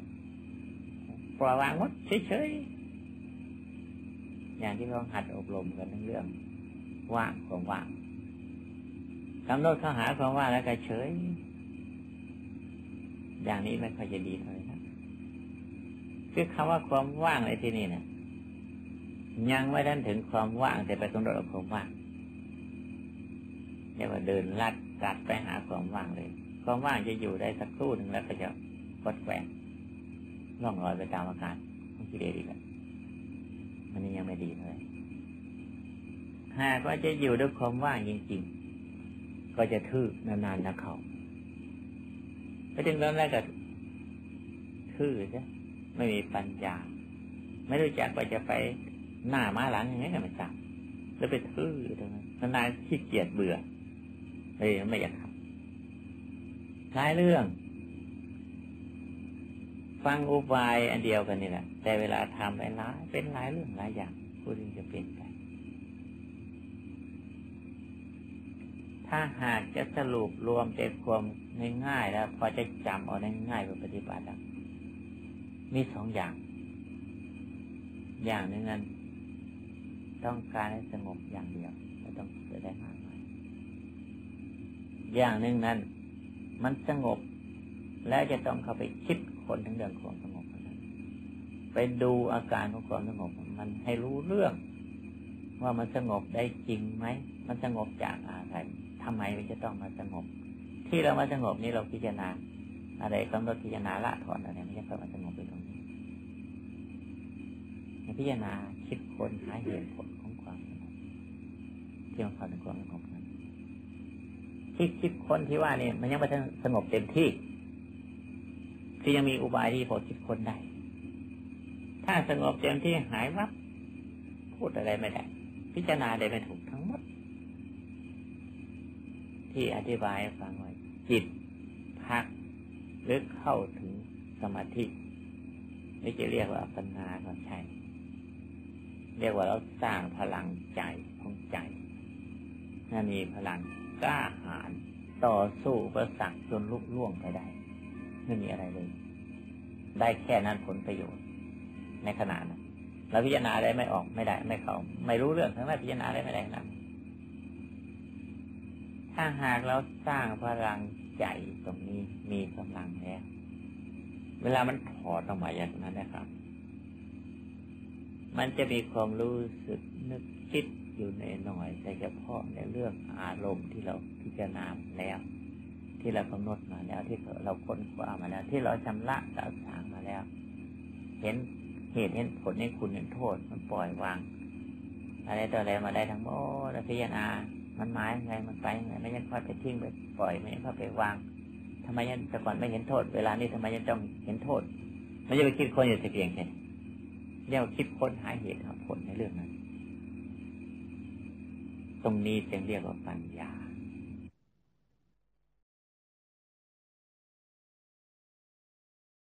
ปล่อยวางหมดเฉยๆอย่างที่เราหัดอบรมกันทั้งเรื่อง ว่างความว่างกำหนดเข้าหาความว่างแล้วก็เฉย อย่างนี้ไม่ค่อยจะดีเท่าไหร่นะคือคำว่าความว่างในที่นี่เนี่ย ยังไม่ทันถึงความว่างแต่ไปกำหนดความว่างเรียกว่าเดินลัดกัดไปหาความว่างเลย ความว่างจะอยู่ได้สักครู่หนึ่งแล้วก็จะกดแหวงล่องลอยไปตามอาการของกิเลสอีกแล้วมันนี้ยังไม่ดีเลยหากว่าจะอยู่ด้วยความว่างจริงๆ ก็จะทื่อนานๆนะเขาไปถึงตอนแรกก็ทื่อใช่ไม่มีปัญญา ไม่รู้จักว่าจะไป หน้ามาหลังยังไงก็ไม่ทราบแล้วไปทื่อตรงนั้นนานๆขี้เกียจเบื่อเลยไม่อยากทำหลายเรื่อง ฟังอุบายอันเดียวกันนี่แหละแต่เวลาทำไปหลายเป็นหลายเรื่องหลายอย่างผู้ที่จะเปลี่ยนไปถ้าหากจะสรุปรวมใจความง่ายๆแล้วพอจะจำเอาได้ง่ายกว่าปฏิบัติมีสองอย่าง อย่างหนึ่งนั้น ต้องการให้สงบอย่างเดียวไม่ต้องจะได้มากมายอย่างหนึ่งนั้น มันสงบ แล้วจะต้องเข้าไปคิดคนถึงเรื่องความสงบนั้นไปดูอาการของความสงบ มันให้รู้เรื่อง ว่ามันสงบได้จริงไหมมันสงบจากอะไรทำไมมันจะต้องมาสงบ ที่เรามาสงบนี้เราพิจารณาอะไรกำหนดพิจารณาละถอนอะไรไม่ใช่เพื่อมาสงบไปตรงนี้ พิจารณาคิดคนหาเหตุผลของความสงบที่มันเข้าถึงความสงบนั้นที่คิดคนที่ว่านี่มันยังไม่สงบเต็มที่ ที่ยังมีอุบายที่พอคิดคนได้ ถ้าสงบเต็มที่หายวับพูดอะไรไม่ได้ พิจารณาได้ไม่ถูกทั้งหมด ที่อธิบายฟังไว่าจิตพักหรือเข้าถึงสมาธิไม่จะเรียกว่าปัญญาก็ใช่ เรียกว่าเราสร้างพลังใจของใจนั่นมีพลังกล้าหาญต่อสู้ประสักจนลุกล่วงไปได้ ไม่มีอะไรเลย ได้แค่นั้นผลประโยชน์ ในขณะนั้นเราพิจารณาอะไรไม่ออกไม่ได้ ไม่เข้าไม่รู้เรื่องทั้งนั้นพิจารณาอะไรไม่ได้นะถ้าหากเราสร้างพลังใจตรงนี้มีกำลังแล้วเวลามันถอดออกมาอย่างนั้นนะครับ มันจะมีความรู้สึกนึกคิดอยู่ในหน่อยแต่เฉพาะในเรื่องอารมณ์ที่เราพิจารณาแล้ว ที่เรากำหนดมาแล้ว ที่เราค้นคว้ามาแล้ว ที่เราชำระสาสางมาแล้ว เห็นเหตุเห็นผลให้คุณเห็นโทษมันปล่อยวาง อะไรต่ออะไรมาได้ทั้งหมดแล้วพิจารณา มันหมายไงมันไปไงไม่ยังพอไปทิ้งไปปล่อยไม่ยังพอไปวางทำไมยังแต่ก่อนไม่เห็นโทษ เวลานี้ทำไมยังต้องเห็นโทษไม่จะไปคิดคนอยู่แต่เพียงแค่ เรียกว่าคิดค้นหาเหตุหาผลในเรื่องนั้น ตรงนี้จึงเรียกว่าปัญญา